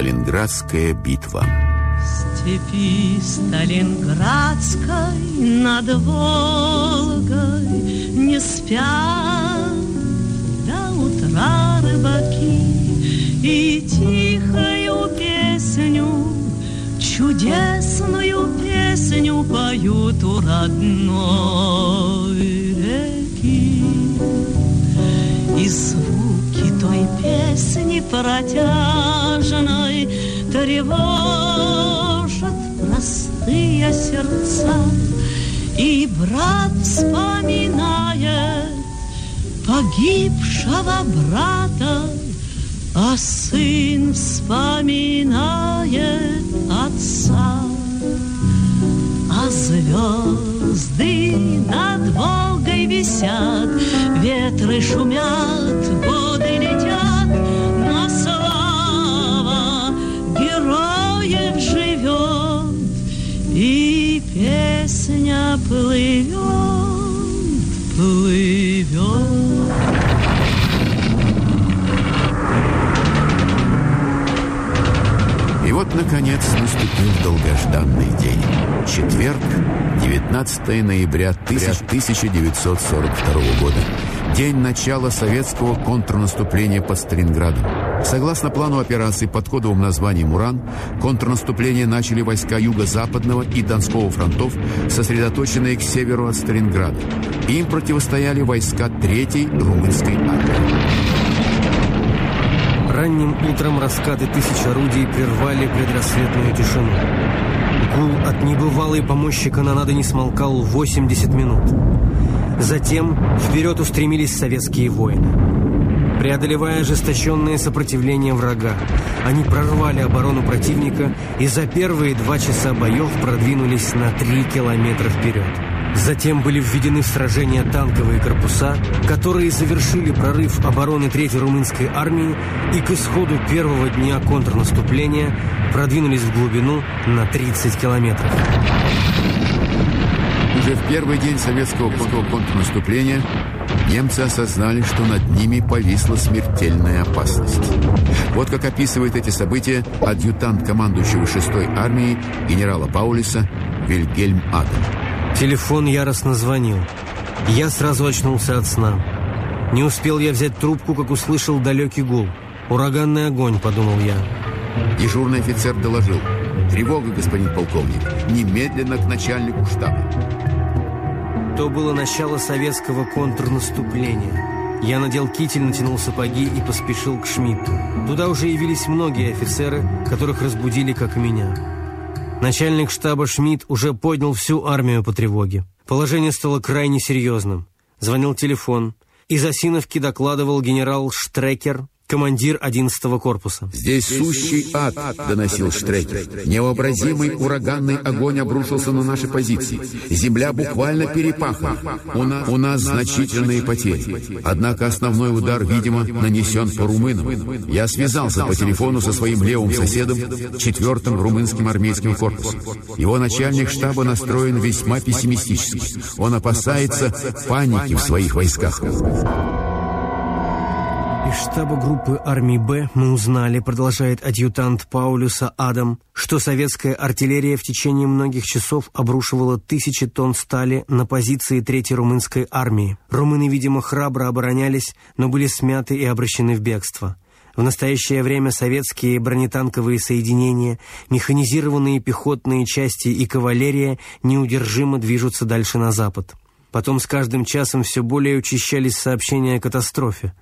Сталинградская битва. Степи Сталинградской над Волгой не спят. До утра рыбаки и тихою песню, чудесную песню поют у родной песни протяжной тревожат простые сердца. И брат вспоминает погибшего брата, а сын вспоминает отца. А звезды над Волгой висят, ветры шумят, воды песня плывет, плывет. И вот, наконец, наступил долгожданный день. Четверг, 19 ноября 1942 года. День начала советского контрнаступления под Сталинградом. Согласно плану операции под кодовым названием «Уран», контрнаступление начали войска Юго-Западного и Донского фронтов, сосредоточенные к северу от Сталинграда. Им противостояли войска 3-й румынской армии. Ранним утром раскаты тысяч орудий прервали предрассветную тишину. Гул от небывалой помощи канонады не смолкал 80 минут. Затем вперед устремились советские воины. Преодолевая ожесточенное сопротивление врага, они прорвали оборону противника и за первые два часа боев продвинулись на три километра вперед. Затем были введены в сражение танковые корпуса, которые завершили прорыв обороны Третьей румынской армии и к исходу первого дня контрнаступления продвинулись в глубину на 30 километров. Уже в первый день советского контрнаступления немцы осознали, что над ними повисла смертельная опасность. Вот как описывает эти события адъютант командующего 6-й армией генерала Паулиса Вильгельм Адам. Телефон яростно звонил. Я сразу очнулся от сна. Не успел я взять трубку, как услышал далекий гул. «Ураганный огонь», — подумал я. Дежурный офицер доложил. «Тревога, господин полковник. Немедленно к начальнику штаба». То было начало советского контрнаступления. Я надел китель, натянул сапоги и поспешил к Шмидту. Туда уже явились многие офицеры, которых разбудили, как меня. Начальник штаба Шмидт уже поднял всю армию по тревоге. Положение стало крайне серьезным. Звонил телефон. Из Осиновки докладывал генерал Штрекер, командир 11-го корпуса. «Здесь сущий ад», — доносил Штрекер. «Невообразимый ураганный огонь обрушился на наши позиции. Земля буквально перепахана. У нас, у нас значительные потери. Однако основной удар, видимо, нанесен по румынам. Я связался по телефону со своим левым соседом, 4-м румынским армейским корпусом. Его начальник штаба настроен весьма пессимистически. Он опасается паники в своих войсках». Из штаба группы армии «Б» мы узнали, продолжает адъютант Паулюса Адам, что советская артиллерия в течение многих часов обрушивала тысячи тонн стали на позиции Третьей румынской армии. Румыны, видимо, храбро оборонялись, но были смяты и обращены в бегство. В настоящее время советские бронетанковые соединения, механизированные пехотные части и кавалерия неудержимо движутся дальше на запад. Потом с каждым часом все более учащались сообщения о катастрофе.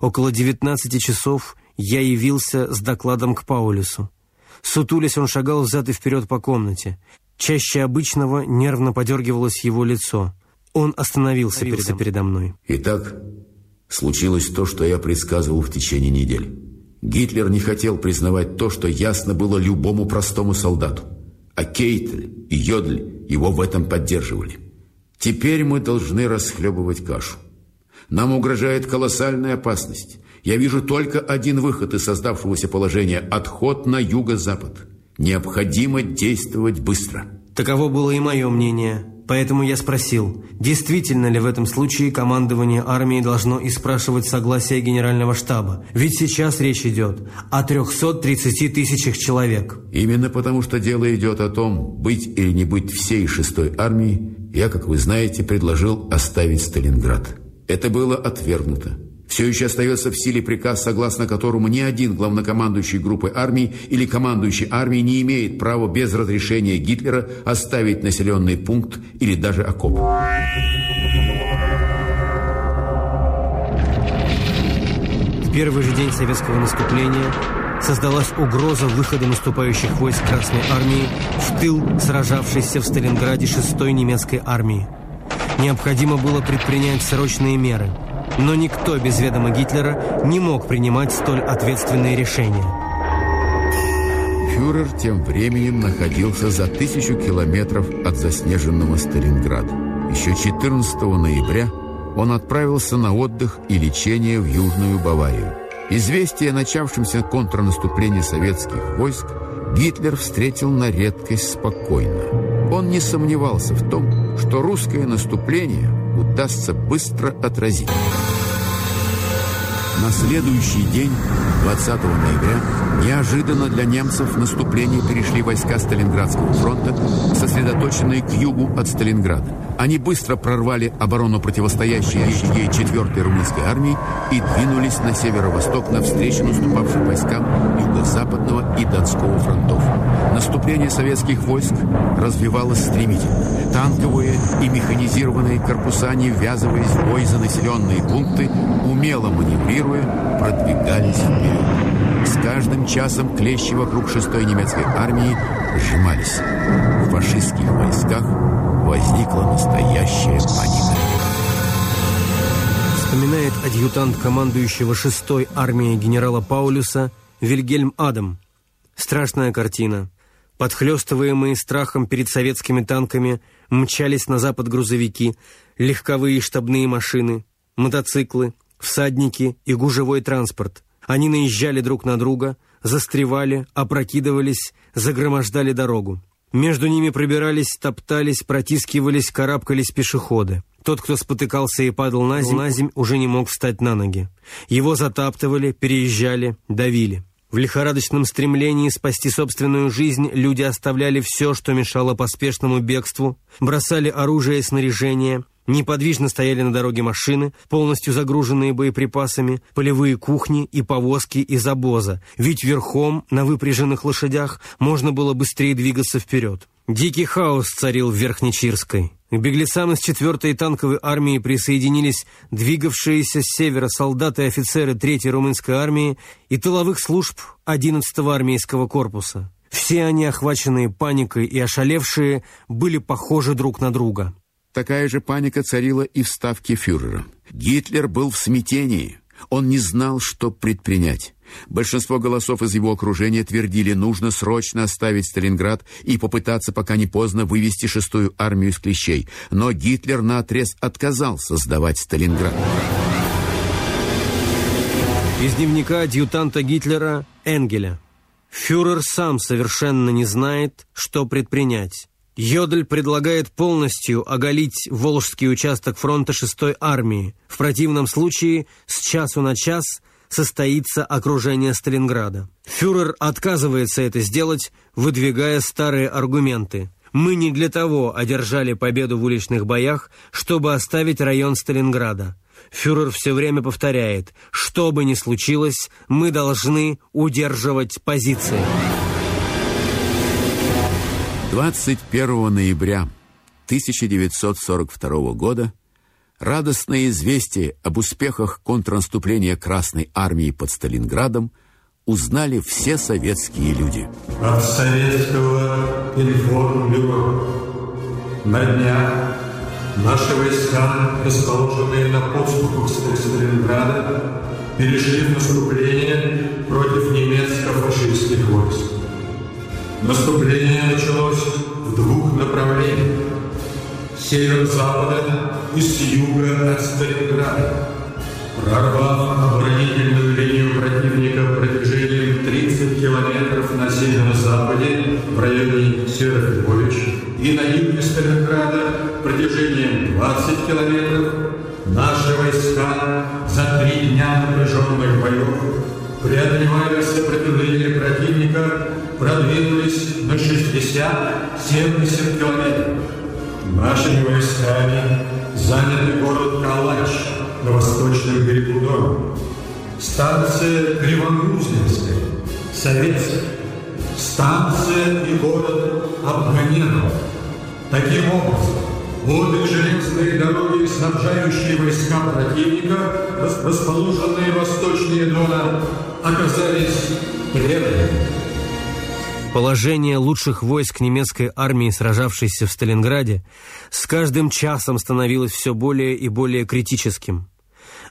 Около 19 часов я явился с докладом к Паулюсу. Сутулясь, он шагал взад и вперед по комнате. Чаще обычного нервно подергивалось его лицо. Он остановился, остановился передо мной. Итак, случилось то, что я предсказывал в течение недели. Гитлер не хотел признавать то, что ясно было любому простому солдату. А Кейтель и Йодль его в этом поддерживали. Теперь мы должны расхлебывать кашу. Нам угрожает колоссальная опасность. Я вижу только один выход из создавшегося положения – отход на юго-запад. Необходимо действовать быстро. Таково было и мое мнение. Поэтому я спросил, действительно ли в этом случае командование армии должно и спрашивать согласие генерального штаба? Ведь сейчас речь идет о 330 тысячах человек. Именно потому, что дело идет о том, быть или не быть всей шестой армии, я, как вы знаете, предложил оставить Сталинград. Это было отвергнуто. Все еще остается в силе приказ, согласно которому ни один главнокомандующий группы армий или командующий армией не имеет права без разрешения Гитлера оставить населенный пункт или даже окоп. В первый же день советского наступления создалась угроза выхода наступающих войск Красной Армии в тыл сражавшейся в Сталинграде 6-й немецкой армии. Необходимо было предпринять срочные меры – но никто без ведома Гитлера не мог принимать столь ответственные решения. Фюрер тем временем находился за тысячу километров от заснеженного Сталинграда. Еще 14 ноября он отправился на отдых и лечение в Южную Баварию. Известие о начавшемся контрнаступлении советских войск Гитлер встретил на редкость спокойно. Он не сомневался в том, что русское наступление удастся быстро отразить. На следующий день, 20 ноября, неожиданно для немцев наступление перешли войска Сталинградского фронта, сосредоточенные к югу от Сталинграда. Они быстро прорвали оборону противостоящей ей 4-й румынской армии и двинулись на северо-восток навстречу наступавшим войскам юго-западного и Донского фронтов. Наступление советских войск развивалось стремительно. Танковые и механизированные корпуса, не ввязываясь в бой за населенные пункты, умело маневрируя, продвигались вперед. С каждым часом клещи вокруг шестой немецкой армии сжимались. В фашистских войсках возникла настоящая паника. Вспоминает адъютант командующего шестой армией генерала Паулюса Вильгельм Адам. Страшная картина. Подхлестываемые страхом перед советскими танками мчались на запад грузовики, легковые штабные машины, мотоциклы, всадники и гужевой транспорт. Они наезжали друг на друга, застревали, опрокидывались, загромождали дорогу. Между ними пробирались, топтались, протискивались, карабкались пешеходы. Тот, кто спотыкался и падал на землю, на земь, уже не мог встать на ноги. Его затаптывали, переезжали, давили. В лихорадочном стремлении спасти собственную жизнь люди оставляли все, что мешало поспешному бегству, бросали оружие и снаряжение, неподвижно стояли на дороге машины, полностью загруженные боеприпасами, полевые кухни и повозки из обоза, ведь верхом на выпряженных лошадях можно было быстрее двигаться вперед. Дикий хаос царил в Верхнечирской. К беглецам из 4-й танковой армии присоединились двигавшиеся с севера солдаты и офицеры 3-й румынской армии и тыловых служб 11-го армейского корпуса. Все они, охваченные паникой и ошалевшие, были похожи друг на друга. Такая же паника царила и в ставке фюрера. Гитлер был в смятении. Он не знал, что предпринять. Большинство голосов из его окружения твердили, нужно срочно оставить Сталинград и попытаться, пока не поздно, вывести шестую армию из клещей. Но Гитлер наотрез отказался сдавать Сталинград. Из дневника адъютанта Гитлера Энгеля. Фюрер сам совершенно не знает, что предпринять. Йодль предлагает полностью оголить Волжский участок фронта 6-й армии. В противном случае с часу на час – состоится окружение Сталинграда. Фюрер отказывается это сделать, выдвигая старые аргументы. Мы не для того одержали победу в уличных боях, чтобы оставить район Сталинграда. Фюрер все время повторяет, что бы ни случилось, мы должны удерживать позиции. 21 ноября 1942 года Радостное известие об успехах контрнаступления Красной Армии под Сталинградом узнали все советские люди. От советского информбюро на днях Наши войска, расположенные на подступах Сталинграда, перешли в наступление против немецко-фашистских войск. Наступление началось в двух направлениях. С северо-запада и с юга от Сталинграда. Прорвав оборонительную линию противника протяжением 30 километров на северо-западе в районе Северофилович и на юге Сталинграда протяжением 20 километров, наши войска за три дня напряженных боев, преодолевая сопротивление противника, продвинулись на 60-70 километров. Нашими войсками заняли город Калач на восточном берегу Дона, станция Кривогрузинская, Советская, станция и город Абганенов. Таким образом, Обе железные дороги, снабжающие войска противника, расположенные восточнее Дона, оказались преданными. Положение лучших войск немецкой армии, сражавшейся в Сталинграде, с каждым часом становилось все более и более критическим.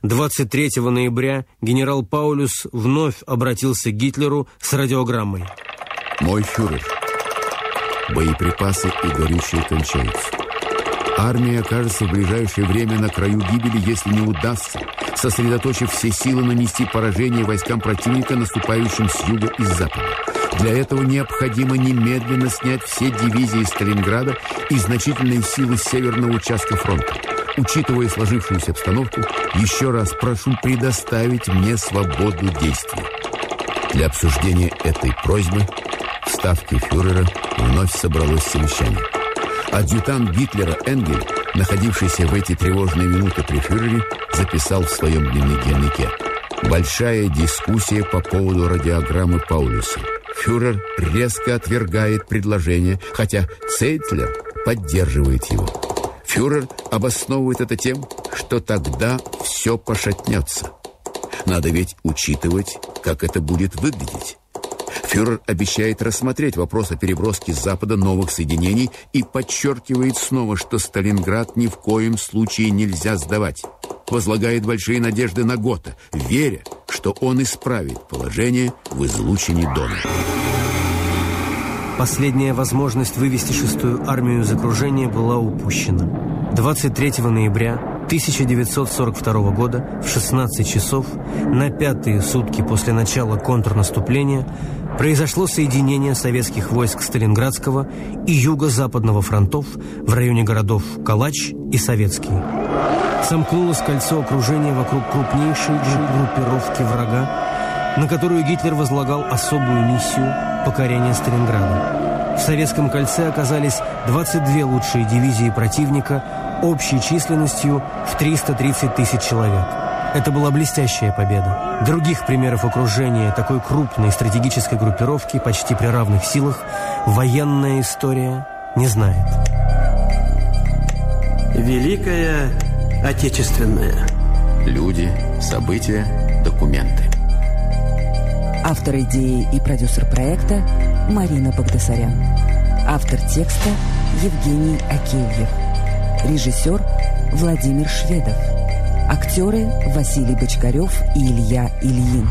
23 ноября генерал Паулюс вновь обратился к Гитлеру с радиограммой. «Мой фюрер, боеприпасы и горючие кончаются. Армия окажется в ближайшее время на краю гибели, если не удастся, сосредоточив все силы нанести поражение войскам противника, наступающим с юга и с запада. Для этого необходимо немедленно снять все дивизии Сталинграда и значительные силы северного участка фронта. Учитывая сложившуюся обстановку, еще раз прошу предоставить мне свободу действий. Для обсуждения этой просьбы в ставке фюрера вновь собралось совещание. Адъютант Гитлера Энгель, находившийся в эти тревожные минуты при фюрере, записал в своем дневнике «Большая дискуссия по поводу радиограммы Паулюса. Фюрер резко отвергает предложение, хотя Цейтлер поддерживает его. Фюрер обосновывает это тем, что тогда все пошатнется. Надо ведь учитывать, как это будет выглядеть. Фюрер обещает рассмотреть вопрос о переброске с Запада новых соединений и подчеркивает снова, что Сталинград ни в коем случае нельзя сдавать. Возлагает большие надежды на Гота, веря, что он исправит положение в излучине Дона. Последняя возможность вывести шестую армию из окружения была упущена. 23 ноября 1942 года в 16 часов на пятые сутки после начала контрнаступления произошло соединение советских войск Сталинградского и Юго-Западного фронтов в районе городов Калач и Советский. Сомкнулось кольцо окружения вокруг крупнейшей группировки врага, на которую Гитлер возлагал особую миссию покорения Сталинграда. В советском кольце оказались 22 лучшие дивизии противника общей численностью в 330 тысяч человек. Это была блестящая победа. Других примеров окружения такой крупной стратегической группировки почти при равных силах военная история не знает. Великая Отечественная. Люди, события, документы. Автор идеи и продюсер проекта Марина Багдасарян. Автор текста Евгений Акеевьев. Режиссер Владимир Шведов. Актеры Василий Бочкарев и Илья Ильин.